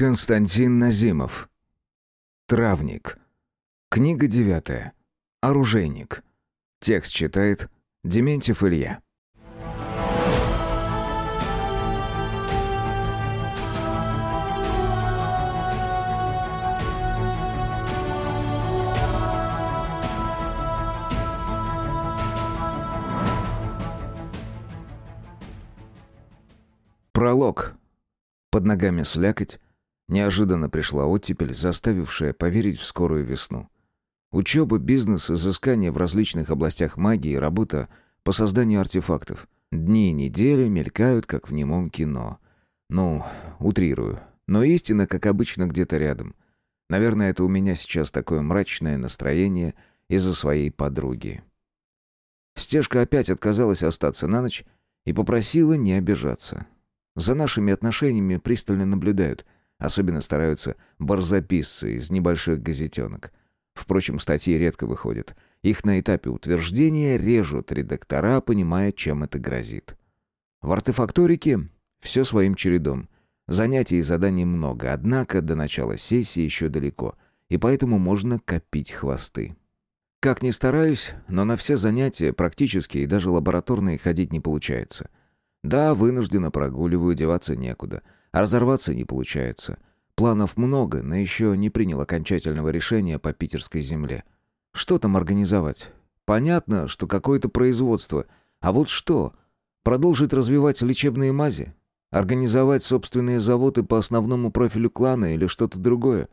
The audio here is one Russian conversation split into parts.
Константин Назимов. Травник. Книга девятая. Оружейник. Текст читает Дементьев Илья. Пролог. Под ногами слякоть, Неожиданно пришла оттепель, заставившая поверить в скорую весну. Учеба, бизнес, изыскание в различных областях магии, работа по созданию артефактов. Дни и недели мелькают, как в немом кино. Ну, утрирую. Но истина, как обычно, где-то рядом. Наверное, это у меня сейчас такое мрачное настроение из-за своей подруги. Стежка опять отказалась остаться на ночь и попросила не обижаться. За нашими отношениями пристально наблюдают — Особенно стараются барзаписцы из небольших газетенок. Впрочем, статьи редко выходят. Их на этапе утверждения режут редактора, понимая, чем это грозит. В артефакторике все своим чередом. Занятий и заданий много, однако до начала сессии еще далеко, и поэтому можно копить хвосты. Как ни стараюсь, но на все занятия, практические и даже лабораторные, ходить не получается. Да, вынужденно прогуливаю, деваться некуда — а разорваться не получается. Планов много, но еще не принял окончательного решения по питерской земле. Что там организовать? Понятно, что какое-то производство. А вот что? Продолжить развивать лечебные мази? Организовать собственные заводы по основному профилю клана или что-то другое?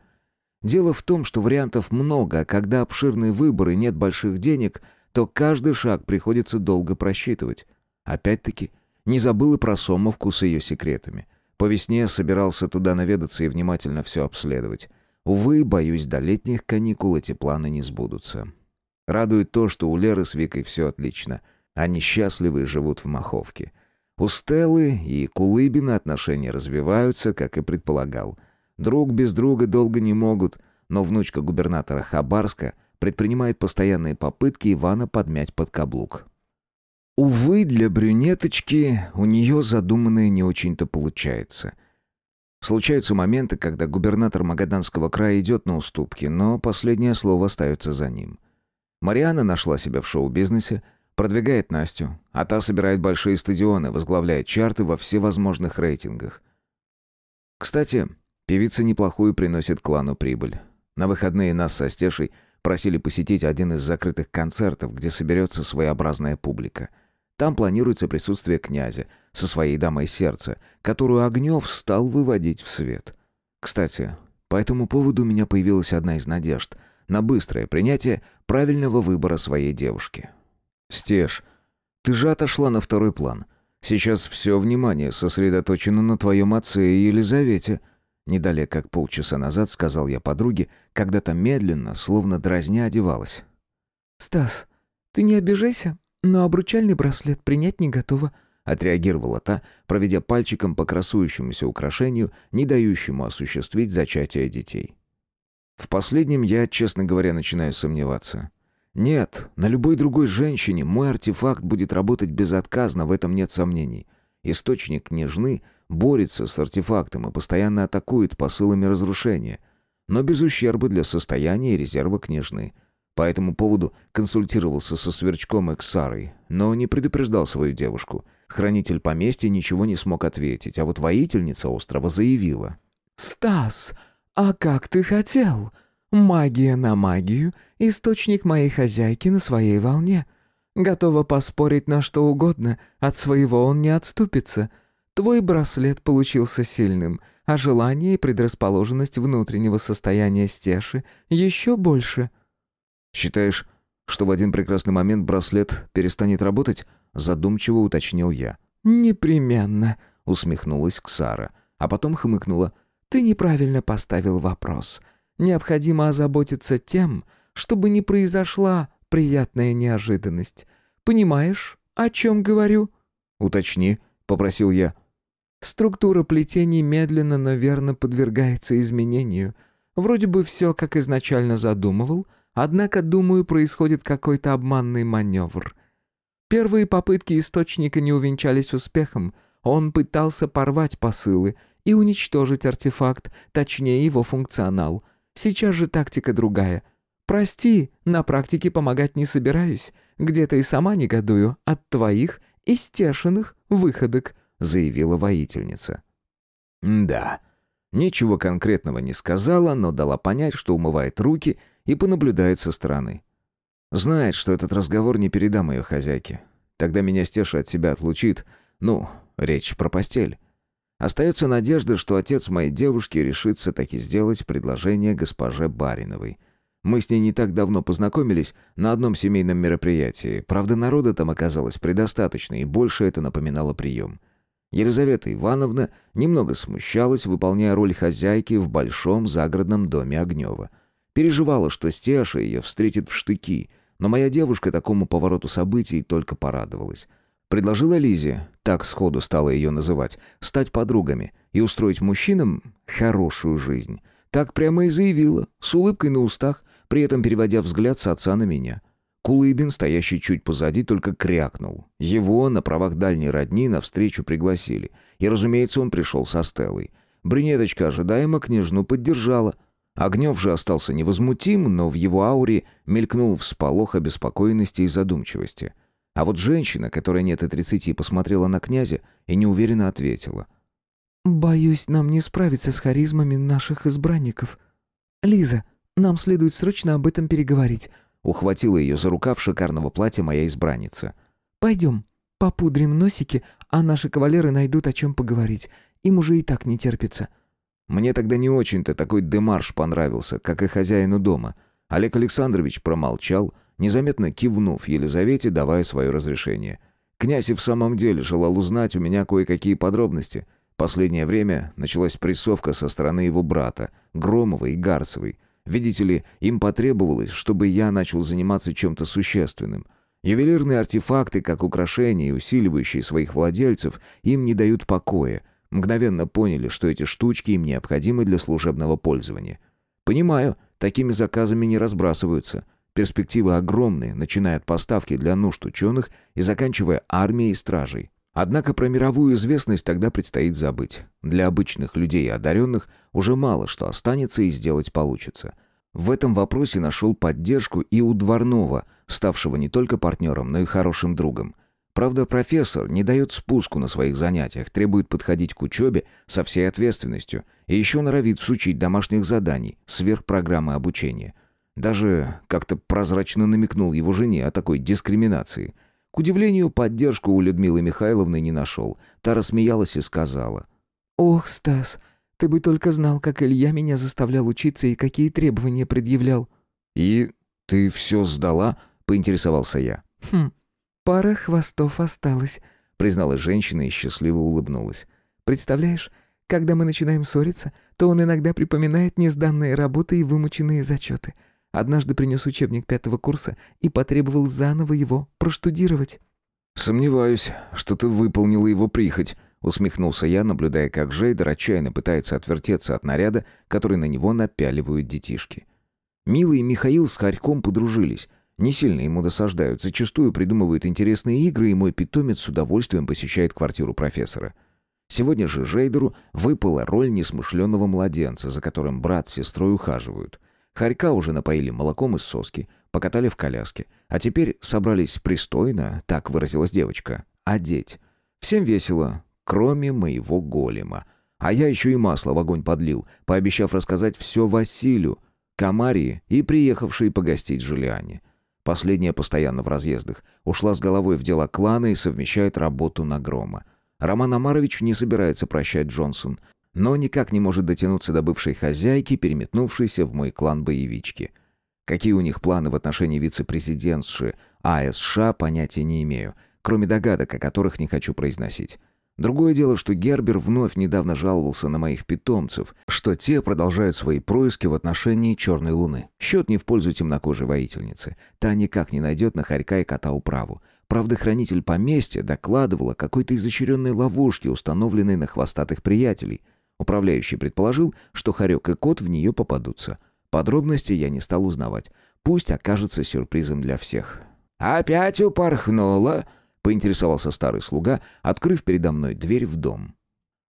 Дело в том, что вариантов много, а когда обширный выбор и нет больших денег, то каждый шаг приходится долго просчитывать. Опять-таки, не забыл и про Сомовку с ее секретами. По весне собирался туда наведаться и внимательно все обследовать. Увы, боюсь, до летних каникул эти планы не сбудутся. Радует то, что у Леры с Викой все отлично. Они счастливы и живут в Маховке. У Стеллы и Кулыбина отношения развиваются, как и предполагал. Друг без друга долго не могут, но внучка губернатора Хабарска предпринимает постоянные попытки Ивана подмять под каблук. Увы, для брюнеточки у нее задуманное не очень-то получается. Случаются моменты, когда губернатор Магаданского края идет на уступки, но последнее слово остается за ним. Мариана нашла себя в шоу-бизнесе, продвигает Настю, а та собирает большие стадионы, возглавляет чарты во всевозможных рейтингах. Кстати, певица неплохую приносит клану прибыль. На выходные нас со Стешей просили посетить один из закрытых концертов, где соберется своеобразная публика — там планируется присутствие князя со своей дамой сердца, которую Огнев стал выводить в свет. Кстати, по этому поводу у меня появилась одна из надежд на быстрое принятие правильного выбора своей девушки. «Стеж, ты же отошла на второй план. Сейчас все внимание сосредоточено на твоем отце и Елизавете», Не далее как полчаса назад сказал я подруге, когда-то медленно, словно дразня, одевалась. «Стас, ты не обижайся, «Но обручальный браслет принять не готова», — отреагировала та, проведя пальчиком по красующемуся украшению, не дающему осуществить зачатие детей. В последнем я, честно говоря, начинаю сомневаться. Нет, на любой другой женщине мой артефакт будет работать безотказно, в этом нет сомнений. Источник нежны борется с артефактом и постоянно атакует посылами разрушения, но без ущерба для состояния и резерва княжны — по этому поводу консультировался со Сверчком и Ксарой, но не предупреждал свою девушку. Хранитель поместья ничего не смог ответить, а вот воительница острова заявила. «Стас, а как ты хотел? Магия на магию, источник моей хозяйки на своей волне. Готова поспорить на что угодно, от своего он не отступится. Твой браслет получился сильным, а желание и предрасположенность внутреннего состояния Стеши еще больше». «Считаешь, что в один прекрасный момент браслет перестанет работать?» Задумчиво уточнил я. «Непременно», — усмехнулась Ксара, а потом хмыкнула. «Ты неправильно поставил вопрос. Необходимо озаботиться тем, чтобы не произошла приятная неожиданность. Понимаешь, о чем говорю?» «Уточни», — попросил я. «Структура плетений медленно, но верно подвергается изменению. Вроде бы все, как изначально задумывал, Однако, думаю, происходит какой-то обманный маневр. Первые попытки источника не увенчались успехом. Он пытался порвать посылы и уничтожить артефакт, точнее его функционал. Сейчас же тактика другая. Прости, на практике помогать не собираюсь. Где-то и сама негодую от твоих истешенных выходок», — заявила воительница. «Да». Ничего конкретного не сказала, но дала понять, что умывает руки и понаблюдает со стороны. Знает, что этот разговор не передам ее хозяйке. Тогда меня Стеша от себя отлучит. Ну, речь про постель. Остается надежда, что отец моей девушки решится таки сделать предложение госпоже Бариновой. Мы с ней не так давно познакомились на одном семейном мероприятии. Правда, народа там оказалось предостаточно, и больше это напоминало прием. Елизавета Ивановна немного смущалась, выполняя роль хозяйки в большом загородном доме Огнева. Переживала, что Стеша ее встретит в штыки, но моя девушка такому повороту событий только порадовалась. Предложила Лизе, так сходу стала ее называть, стать подругами и устроить мужчинам хорошую жизнь. Так прямо и заявила, с улыбкой на устах, при этом переводя взгляд с отца на меня. Кулыбин, стоящий чуть позади, только крякнул. Его на правах дальней родни навстречу пригласили. И, разумеется, он пришел со Стеллой. Брюнеточка ожидаемо княжну поддержала — Огнев же остался невозмутим, но в его ауре мелькнул всполох обеспокоенности и задумчивости. А вот женщина, которая нет и тридцати, посмотрела на князя и неуверенно ответила. «Боюсь, нам не справиться с харизмами наших избранников. Лиза, нам следует срочно об этом переговорить», ухватила ее за рукав шикарного платья моя избранница. «Пойдем, попудрим носики, а наши кавалеры найдут о чем поговорить. Им уже и так не терпится». Мне тогда не очень-то такой демарш понравился, как и хозяину дома. Олег Александрович промолчал, незаметно кивнув Елизавете, давая свое разрешение. Князь и в самом деле желал узнать у меня кое-какие подробности. Последнее время началась прессовка со стороны его брата, Громова и Гарцевой. Видите ли, им потребовалось, чтобы я начал заниматься чем-то существенным. Ювелирные артефакты, как украшения, усиливающие своих владельцев, им не дают покоя — Мгновенно поняли, что эти штучки им необходимы для служебного пользования. Понимаю, такими заказами не разбрасываются. Перспективы огромные, начиная от поставки для нужд ученых и заканчивая армией и стражей. Однако про мировую известность тогда предстоит забыть. Для обычных людей и одаренных уже мало что останется и сделать получится. В этом вопросе нашел поддержку и у Дворнова, ставшего не только партнером, но и хорошим другом – Правда, профессор не дает спуску на своих занятиях, требует подходить к учебе со всей ответственностью и еще норовит всучить домашних заданий сверх программы обучения. Даже как-то прозрачно намекнул его жене о такой дискриминации. К удивлению, поддержку у Людмилы Михайловны не нашел. Та рассмеялась и сказала. «Ох, Стас, ты бы только знал, как Илья меня заставлял учиться и какие требования предъявлял». «И ты все сдала?» — поинтересовался я. «Хм, «Пара хвостов осталось», — призналась женщина и счастливо улыбнулась. «Представляешь, когда мы начинаем ссориться, то он иногда припоминает несданные работы и вымученные зачеты. Однажды принес учебник пятого курса и потребовал заново его проштудировать». «Сомневаюсь, что ты выполнила его прихоть», — усмехнулся я, наблюдая, как Жейдер отчаянно пытается отвертеться от наряда, который на него напяливают детишки. Милый Михаил с Харьком подружились, не сильно ему досаждают, зачастую придумывают интересные игры, и мой питомец с удовольствием посещает квартиру профессора. Сегодня же Жейдеру выпала роль несмышленного младенца, за которым брат с сестрой ухаживают. Харька уже напоили молоком из соски, покатали в коляске, а теперь собрались пристойно, так выразилась девочка, одеть. Всем весело, кроме моего голема. А я еще и масло в огонь подлил, пообещав рассказать все Василию, Камарии и приехавшей погостить Жулиане. Последняя постоянно в разъездах. Ушла с головой в дела клана и совмещает работу на Грома. Роман Амарович не собирается прощать Джонсон, но никак не может дотянуться до бывшей хозяйки, переметнувшейся в мой клан боевички. Какие у них планы в отношении вице-президентши АСШ, понятия не имею, кроме догадок, о которых не хочу произносить. Другое дело, что Гербер вновь недавно жаловался на моих питомцев, что те продолжают свои происки в отношении Черной Луны. Счет не в пользу темнокожей воительницы. Та никак не найдет на Харька и кота управу. Правда, хранитель поместья докладывал о какой-то изощренной ловушке, установленной на хвостатых приятелей. Управляющий предположил, что Харек и кот в нее попадутся. Подробности я не стал узнавать. Пусть окажется сюрпризом для всех. «Опять упорхнула?» поинтересовался старый слуга, открыв передо мной дверь в дом.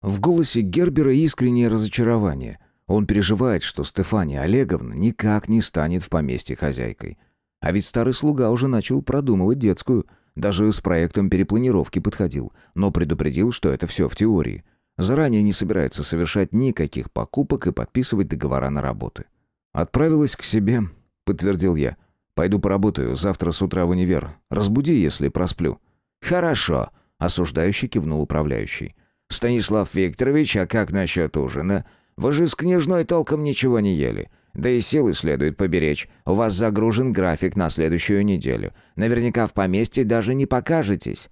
В голосе Гербера искреннее разочарование. Он переживает, что Стефания Олеговна никак не станет в поместье хозяйкой. А ведь старый слуга уже начал продумывать детскую, даже с проектом перепланировки подходил, но предупредил, что это все в теории. Заранее не собирается совершать никаких покупок и подписывать договора на работы. «Отправилась к себе», — подтвердил я. «Пойду поработаю, завтра с утра в универ. Разбуди, если просплю». «Хорошо», — осуждающий кивнул управляющий. «Станислав Викторович, а как насчет ужина? Вы же с княжной толком ничего не ели. Да и силы следует поберечь. У вас загружен график на следующую неделю. Наверняка в поместье даже не покажетесь».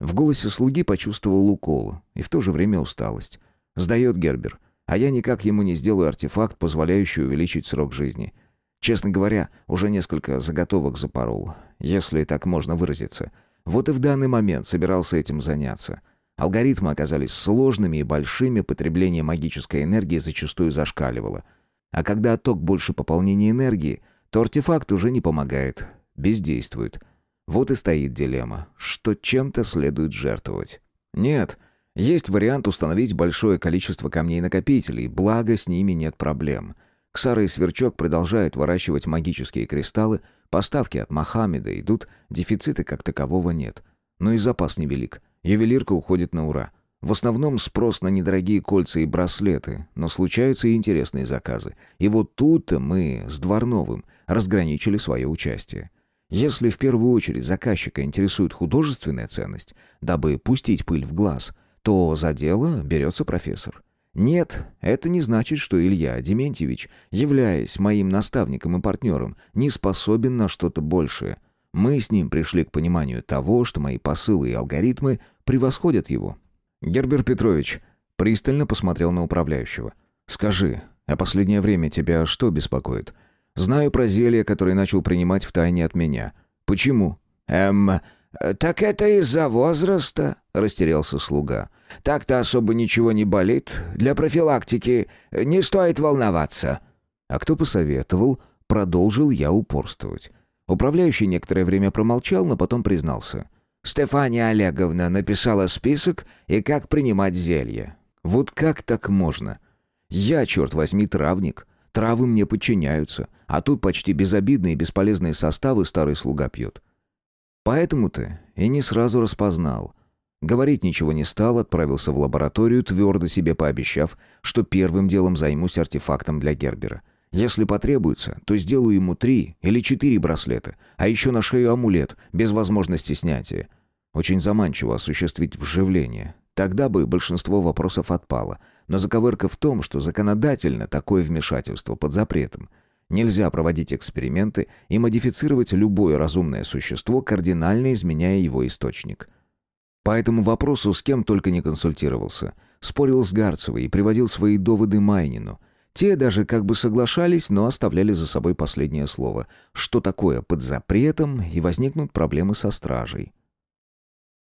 В голосе слуги почувствовал укол и в то же время усталость. Сдает Гербер, а я никак ему не сделаю артефакт, позволяющий увеличить срок жизни. Честно говоря, уже несколько заготовок запорол, если так можно выразиться. Вот и в данный момент собирался этим заняться. Алгоритмы оказались сложными и большими, потребление магической энергии зачастую зашкаливало. А когда отток больше пополнения энергии, то артефакт уже не помогает, бездействует. Вот и стоит дилемма, что чем-то следует жертвовать. Нет, есть вариант установить большое количество камней-накопителей, благо с ними нет проблем. Ксара и Сверчок продолжают выращивать магические кристаллы, поставки от Мохаммеда идут, дефицита как такового нет. Но и запас невелик. Ювелирка уходит на ура. В основном спрос на недорогие кольца и браслеты, но случаются и интересные заказы. И вот тут-то мы с Дворновым разграничили свое участие. Если в первую очередь заказчика интересует художественная ценность, дабы пустить пыль в глаз, то за дело берется профессор. Нет, это не значит, что Илья Дементьевич, являясь моим наставником и партнером, не способен на что-то большее. Мы с ним пришли к пониманию того, что мои посылы и алгоритмы превосходят его. Гербер Петрович пристально посмотрел на управляющего. «Скажи, а последнее время тебя что беспокоит? Знаю про зелье, которое начал принимать втайне от меня. Почему?» «Эм, так это из-за возраста», — растерялся слуга. «Так-то особо ничего не болит. Для профилактики не стоит волноваться». «А кто посоветовал?» Продолжил я упорствовать. Управляющий некоторое время промолчал, но потом признался. «Стефания Олеговна написала список и как принимать зелье». «Вот как так можно? Я, черт возьми, травник. Травы мне подчиняются, а тут почти безобидные и бесполезные составы старый слуга пьет. Поэтому-то и не сразу распознал. Говорить ничего не стал, отправился в лабораторию, твердо себе пообещав, что первым делом займусь артефактом для Гербера. Если потребуется, то сделаю ему три или четыре браслета, а еще на шею амулет, без возможности снятия. Очень заманчиво осуществить вживление. Тогда бы большинство вопросов отпало. Но заковырка в том, что законодательно такое вмешательство под запретом. Нельзя проводить эксперименты и модифицировать любое разумное существо, кардинально изменяя его источник. По этому вопросу с кем только не консультировался. Спорил с Гарцевой и приводил свои доводы Майнину. Те даже как бы соглашались, но оставляли за собой последнее слово. Что такое под запретом, и возникнут проблемы со стражей.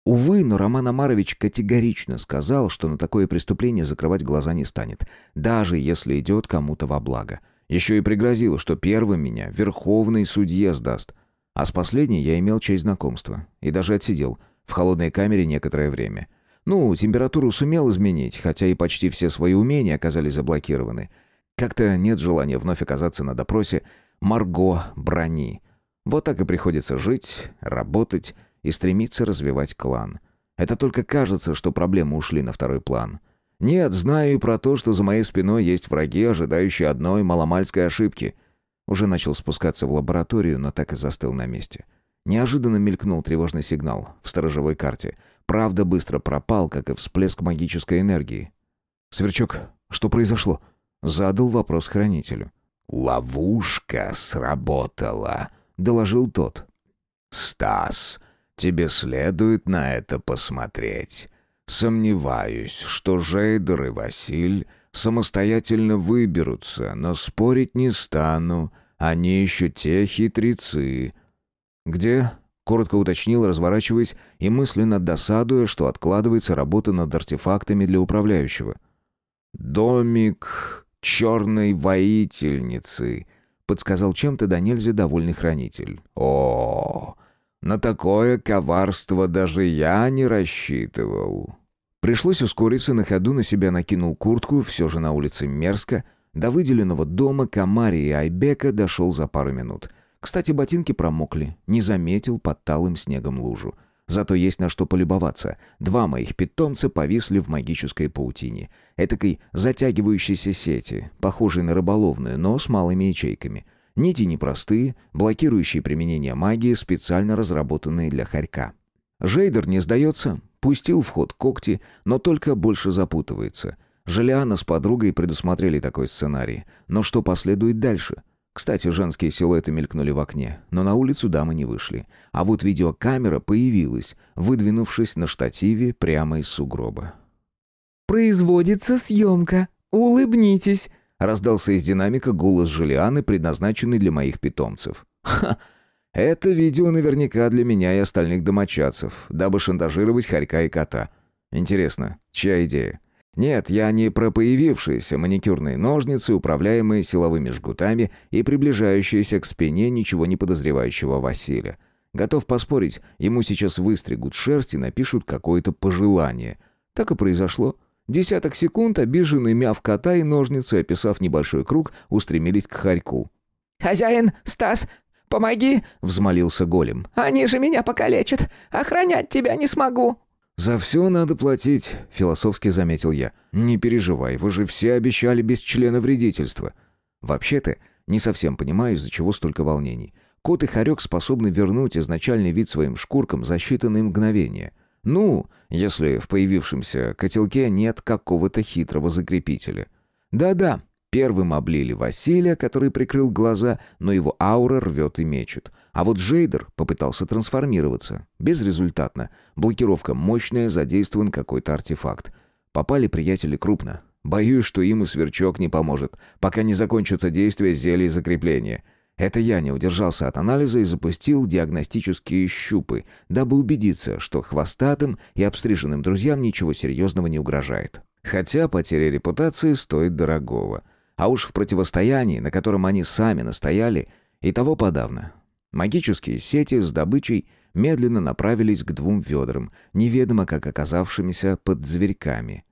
Увы, но Роман Амарович категорично сказал, что на такое преступление закрывать глаза не станет, даже если идет кому-то во благо. Еще и пригрозил, что первым меня верховный судья сдаст. А с последней я имел честь знакомства. И даже отсидел в холодной камере некоторое время. Ну, температуру сумел изменить, хотя и почти все свои умения оказались заблокированы. Как-то нет желания вновь оказаться на допросе Марго Брони. Вот так и приходится жить, работать и стремиться развивать клан. Это только кажется, что проблемы ушли на второй план. Нет, знаю и про то, что за моей спиной есть враги, ожидающие одной маломальской ошибки. Уже начал спускаться в лабораторию, но так и застыл на месте. Неожиданно мелькнул тревожный сигнал в сторожевой карте. Правда, быстро пропал, как и всплеск магической энергии. «Сверчок, что произошло?» Задал вопрос хранителю. «Ловушка сработала», — доложил тот. «Стас, тебе следует на это посмотреть. Сомневаюсь, что Жейдер и Василь самостоятельно выберутся, но спорить не стану. Они еще те хитрецы». «Где?» — коротко уточнил, разворачиваясь и мысленно досадуя, что откладывается работа над артефактами для управляющего. «Домик черной воительницы», — подсказал чем-то до нельзя довольный хранитель. «О, на такое коварство даже я не рассчитывал». Пришлось ускориться, на ходу на себя накинул куртку, все же на улице мерзко. До выделенного дома Камари и Айбека дошел за пару минут. Кстати, ботинки промокли, не заметил под талым снегом лужу. Зато есть на что полюбоваться. Два моих питомца повисли в магической паутине. Этакой затягивающейся сети, похожей на рыболовную, но с малыми ячейками. Нити непростые, блокирующие применение магии, специально разработанные для хорька. Жейдер не сдается, пустил в ход когти, но только больше запутывается. Желиана с подругой предусмотрели такой сценарий. Но что последует дальше? Кстати, женские силуэты мелькнули в окне, но на улицу дамы не вышли. А вот видеокамера появилась, выдвинувшись на штативе прямо из сугроба. «Производится съемка. Улыбнитесь!» Раздался из динамика голос Жулианы, предназначенный для моих питомцев. «Ха! Это видео наверняка для меня и остальных домочадцев, дабы шантажировать хорька и кота. Интересно, чья идея? Нет, я не про появившиеся маникюрные ножницы, управляемые силовыми жгутами и приближающиеся к спине ничего не подозревающего Василия. Готов поспорить, ему сейчас выстригут шерсть и напишут какое-то пожелание. Так и произошло. Десяток секунд обиженный мяв кота и ножницы, описав небольшой круг, устремились к хорьку. «Хозяин, Стас, помоги!» — взмолился голем. «Они же меня покалечат! Охранять тебя не смогу!» «За все надо платить», — философски заметил я. «Не переживай, вы же все обещали без члена вредительства». Вообще-то, не совсем понимаю, из-за чего столько волнений. Кот и хорек способны вернуть изначальный вид своим шкуркам за считанные мгновения. Ну, если в появившемся котелке нет какого-то хитрого закрепителя. Да-да, Первым облили Василия, который прикрыл глаза, но его аура рвет и мечет. А вот Джейдер попытался трансформироваться. Безрезультатно. Блокировка мощная, задействован какой-то артефакт. Попали приятели крупно. Боюсь, что им и сверчок не поможет, пока не закончится действие зелья закрепления. Это я не удержался от анализа и запустил диагностические щупы, дабы убедиться, что хвостатым и обстриженным друзьям ничего серьезного не угрожает. Хотя потеря репутации стоит дорогого. А уж в противостоянии, на котором они сами настояли, и того подавно. Магические сети с добычей медленно направились к двум ведрам, неведомо как оказавшимися под зверьками.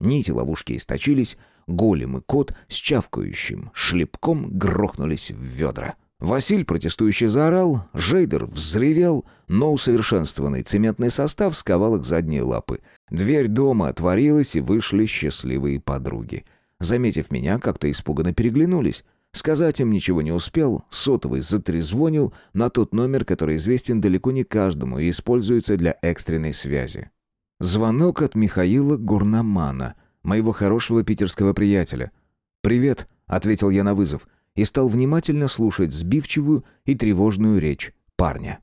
Нити ловушки источились, голем и кот с чавкающим шлепком грохнулись в ведра. Василь протестующий заорал, Жейдер взревел, но усовершенствованный цементный состав сковал их задние лапы. Дверь дома отворилась, и вышли счастливые подруги. Заметив меня, как-то испуганно переглянулись. Сказать им ничего не успел, сотовый затрезвонил на тот номер, который известен далеко не каждому и используется для экстренной связи. Звонок от Михаила Гурнамана, моего хорошего питерского приятеля. «Привет», — ответил я на вызов, и стал внимательно слушать сбивчивую и тревожную речь парня.